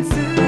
answers.